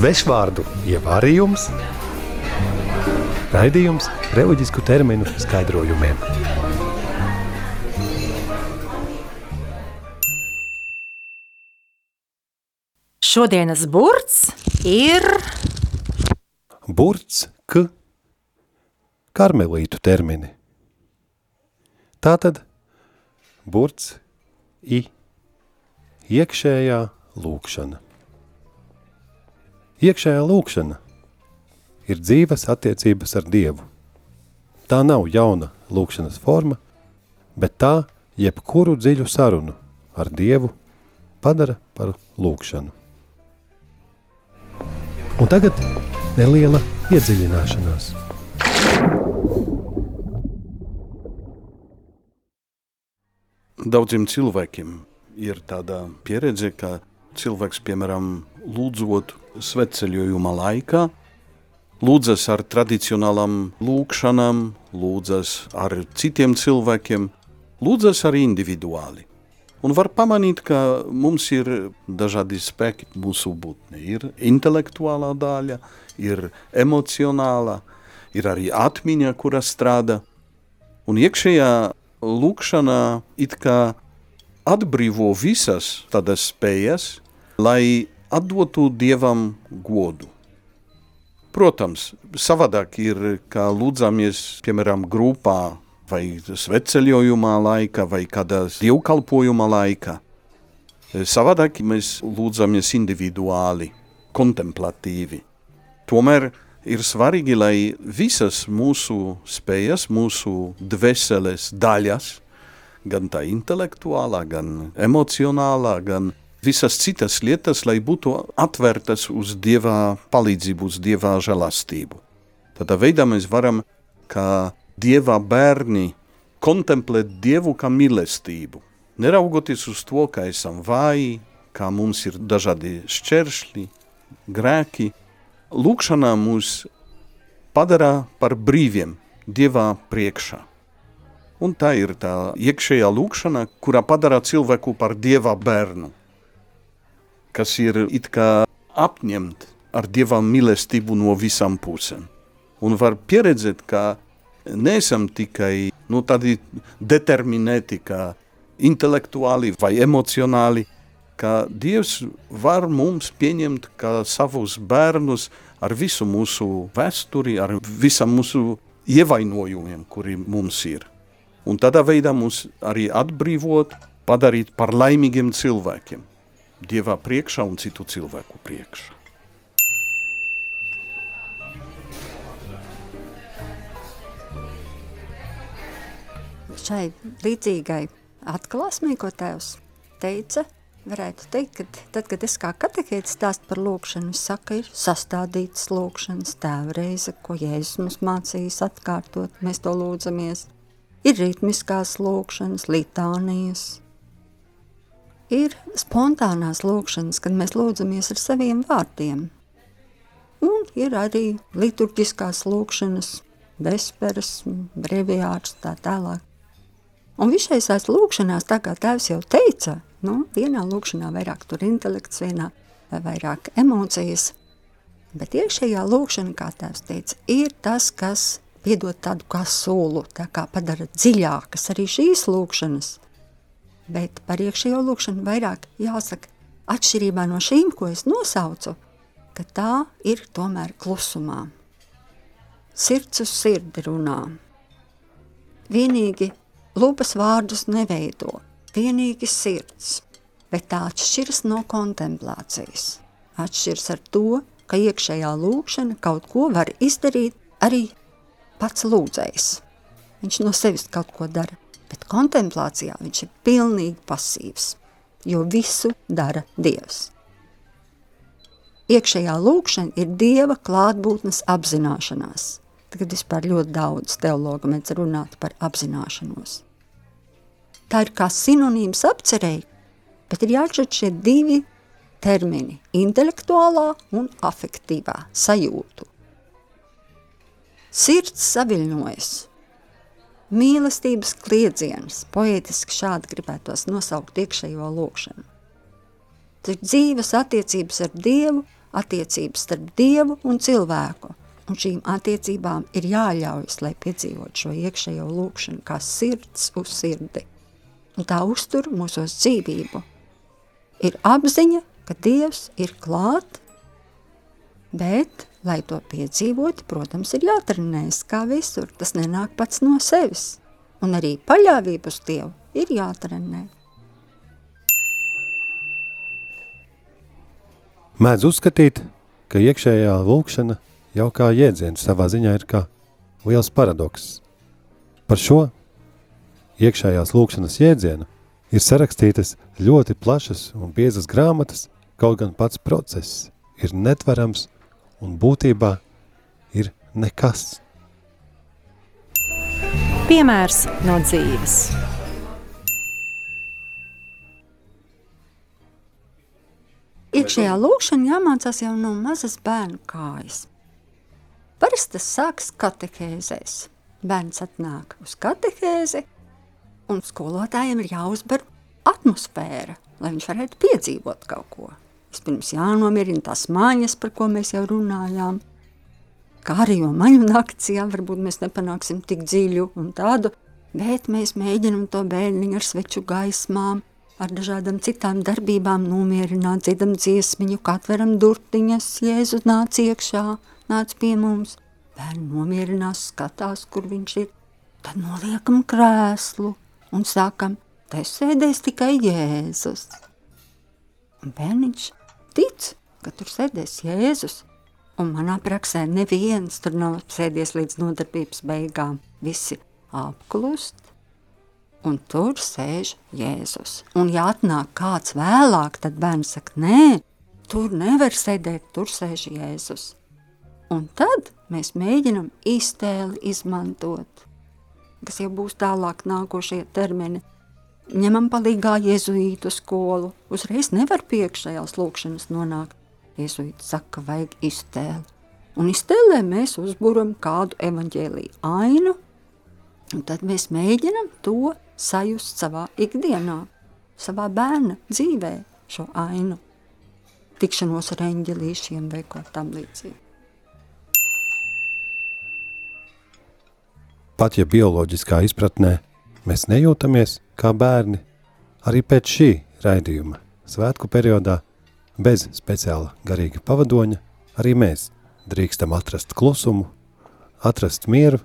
svešvārdu ievārījums, raidījums reliģisku terminu skaidrojumiem. Šodienas burts ir Burts, k, karmelītu termini. Tātad burts, i, iekšējā lūkšana. Iekšējā lūkšana ir dzīves attiecības ar Dievu. Tā nav jauna lūkšanas forma, bet tā jebkuru dziļu sarunu ar Dievu padara par lūkšanu. Un tagad neliela iedziļināšanās. Daudziem cilvēkiem ir tāda pieredze, ka cilvēks, piemēram, lūdzot svētceļojuma laikā, lūdzas ar tradicionālām lūkšanām, lūdzas ar citiem cilvēkiem, lūdzas arī individuāli. Un var pamanīt, ka mums ir dažādi spēki mūsu būtne. Ir intelektuālā daļa, ir emocionālā, ir arī atmiņa, kura strādā. Un iekšējā lūkšanā it kā atbrīvo visas tādas spējas, lai atdotu Dievam godu. Protams, savādāk ir, kā lūdzamies, piemēram, grupā vai sveceļojumā laika vai kādā dievkalpojuma laika. Savādāk mēs lūdzamies individuāli, kontemplatīvi. Tomēr ir svarīgi, lai visas mūsu spējas, mūsu dvēseles daļas, gan tā intelektuālā, gan emocionālā, gan visas citas lietas, lai būtu atvērtas uz Dieva palīdzību, uz Dieva žēlastību. Tādā veidā mēs varam, kā Dieva bērni, kontemplēt Dievu kā mīlestību. Neraugoties uz to, ka esam vāji, kā mums ir dažādi šķēršļi, grēki, lūkšanā mūs padara par brīviem Dievā priekšā. Un tā ir tā iekšējā lūkšana, kurā padara cilvēku par Dieva bērnu, kas ir it kā apņemt ar Dieva mīlestību no visām pusēm. Un var pieredzēt, ka neesam tikai nu, tādi determinēti, kā intelektuāli vai emocionāli, ka Dievs var mums pieņemt kā savus bērnus ar visu mūsu vēsturi, ar visam mūsu ievainojumiem, kuri mums ir. Un tādā veidā mūs arī atbrīvot, padarīt par laimīgiem cilvēkiem. Dievā priekšā un citu cilvēku priekšā. šai līdzīgai atklāsmei, ko tēvs teica, varētu teikt, ka tad, kad es kā katehēts stāstu par lūkšanu, es saku, ir sastādītas lūkšanas tēvreize, ko Jēzus mums mācījis atkārtot, mēs to lūdzamies. Ir ritmiskās lūkšanas, litānijas, ir spontānās lūkšanas, kad mēs lūdzamies ar saviem vārdiem. Un ir arī liturģiskās lūkšanas, vesperas, breviārs, tā tālāk. Un visais lūkšanās, tā kā tēvs jau teica, nu, vienā lūkšanā vairāk tur intelekts, vienā vairāk emocijas, bet iekšējā lūkšana, kā tēvs teica, ir tas, kas piedod tādu kā sulu, tā kā padara dziļākas arī šīs lūkšanas. Bet par iekšējo lūkšanu vairāk jāsaka, atšķirībā no šīm, ko es nosaucu, ka tā ir tomēr klusumā. Sirds uz sirdi runā. Vienīgi Lūpas vārdus neveido, vienīgi sirds, bet tā atšķiras no kontemplācijas. Atšķiras ar to, ka iekšējā lūkšana kaut ko var izdarīt arī pats lūdzējs. Viņš no sevis kaut ko dara, bet kontemplācijā viņš ir pilnīgi pasīvs, jo visu dara Dievs. Iekšējā lūkšana ir Dieva klātbūtnes apzināšanās – Tagad vispār ļoti daudz teologu mēdz runāt par apzināšanos. Tā ir kā sinonīms apcerēji, bet ir jāatšķir šie divi termini – intelektuālā un afektīvā sajūtu. Sirds saviļņojas, mīlestības kliedziens, poētiski šādi gribētos nosaukt iekšējo lūkšanu. Tas ir dzīves attiecības ar Dievu attiecības starp Dievu un cilvēku. Un šīm attiecībām ir jāļaujas, lai piedzīvot šo iekšējo lūkšanu kā sirds uz sirdi. Un tā uztur mūsos dzīvību. Ir apziņa, ka Dievs ir klāt, bet, lai to piedzīvot, protams, ir jātrenējas kā visur. Tas nenāk pats no sevis. Un arī paļāvību uz Dievu ir jātrenē. Mēdz uzskatīt, ka iekšējā lūkšana jau kā jēdziens savā ziņā ir kā liels paradoks. Par šo iekšējās lūkšanas jēdzienu ir sarakstītas ļoti plašas un biezas grāmatas, kaut gan pats process ir netverams un būtībā ir nekas. Piemērs no dzīves. Iekšējā lūkšana jāmācās jau no mazas bērnu kājas. Parasti tas sākas katehēzēs. Bērns atnāk uz katehēzi, un skolotājiem ir jāuzber atmosfēra, lai viņš varētu piedzīvot kaut ko. Vispirms jānomierina tās mājas, par ko mēs jau runājām. Kā arī jau maņu nakts, jā, varbūt mēs nepanāksim tik dziļu un tādu, bet mēs mēģinam to bērniņu ar sveču gaismām, ar dažādām citām darbībām nomierināt, dziedam dziesmiņu, katveram durtiņas, Jēzu nāc iekšā, nāc pie mums. Bērni nomierinās, skatās, kur viņš ir. Tad noliekam krēslu un sākam, te sēdēs tikai Jēzus. Un bērniņš tic, ka tur sēdēs Jēzus. Un manā praksē neviens tur nav sēdies līdz nodarbības beigām. Visi apklust, un tur sēž Jēzus. Un ja atnāk kāds vēlāk, tad bērns saka, nē, tur nevar sēdēt, tur sēž Jēzus. Un tad mēs mēģinam iztēli izmantot, kas jau būs tālāk nākošie termini. Ņemam palīgā jēzuītu skolu, uzreiz nevar piekšējās lūkšanas nonākt. Jēzuīti saka, vajag iztēli. Un iztēlē mēs uzburam kādu evaņģēliju ainu, un tad mēs mēģinam to sajust savā ikdienā, savā bērna dzīvē šo ainu, tikšanos ar eņģelīšiem vai ko tam līdzīgi. Pat ja bioloģiskā izpratnē mēs nejūtamies kā bērni, arī pēc šī raidījuma svētku periodā bez speciāla garīga pavadoņa arī mēs drīkstam atrast klusumu, atrast mieru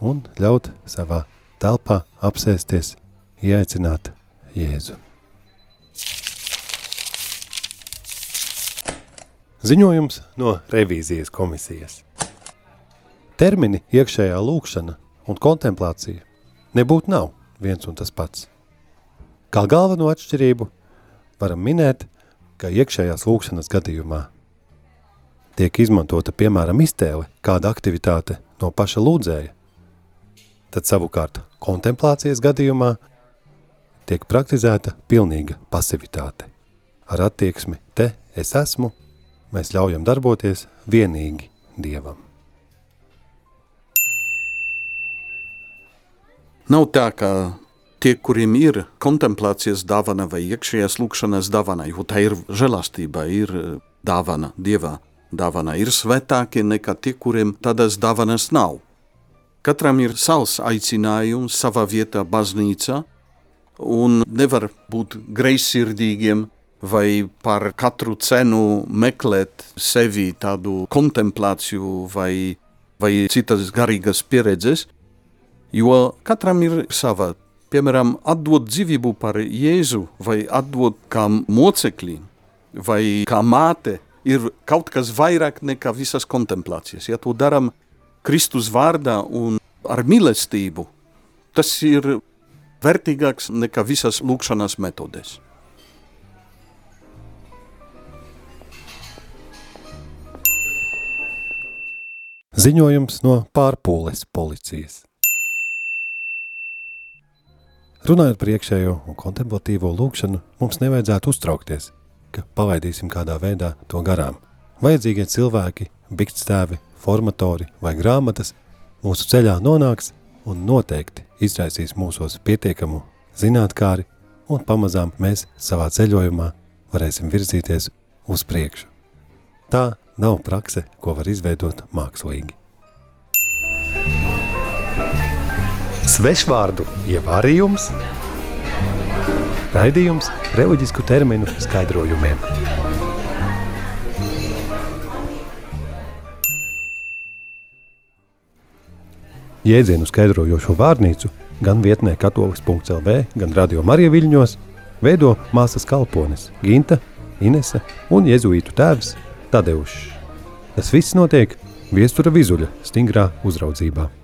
un ļaut savā telpā apsēsties ieaicināt Jēzu. Ziņojums no revīzijas komisijas. Termini iekšējā lūkšana un kontemplācija nebūtu nav viens un tas pats. Kā galveno atšķirību varam minēt, ka iekšējās lūkšanas gadījumā tiek izmantota piemēram iztēle kāda aktivitāte no paša lūdzēja, tad savukārt kontemplācijas gadījumā tiek praktizēta pilnīga pasivitāte. Ar attieksmi te es esmu, mēs ļaujam darboties vienīgi Dievam. Nav tā, ka tie, kuriem ir kontemplācijas dāvana vai iekšējās lūkšanas dāvana, jo tā ir žēlastība, ir dāvana Dievā, dāvana ir svētākie nekā tie, kuriem tādas dāvanas nav. Katram ir savs aicinājums, sava vieta baznīca, un nevar būt greizsirdīgiem vai par katru cenu meklēt sevi tādu kontemplāciju vai, vai citas garīgas pieredzes, jo katram ir sava. Piemēram, atdot dzīvību par Jēzu vai atdot kā mocekli vai kā māte ir kaut kas vairāk nekā visas kontemplācijas. Ja to darām Kristus vārdā un ar mīlestību, tas ir vērtīgāks nekā visas lūkšanas metodes. Ziņojums no pārpūles policijas. Runājot par iekšējo un kontemplatīvo lūkšanu, mums nevajadzētu uztraukties, ka palaidīsim kādā veidā to garām. Vajadzīgie cilvēki, biktstāvi, formatori vai grāmatas mūsu ceļā nonāks un noteikti izraisīs mūsos pietiekamu zinātkāri, un pamazām mēs savā ceļojumā varēsim virzīties uz priekšu. Tā nav prakse, ko var izveidot mākslīgi. Svešvārdu ievārījums, raidījums reliģisku terminu skaidrojumiem. Jēdzienu skaidrojošo vārnīcu gan vietnē katolis.lv, gan radio Marija Viļņos veido māsas kalpones Ginta, Inese un jezuītu tēvs Tadeušs. Tas viss notiek viestura vizuļa stingrā uzraudzībā.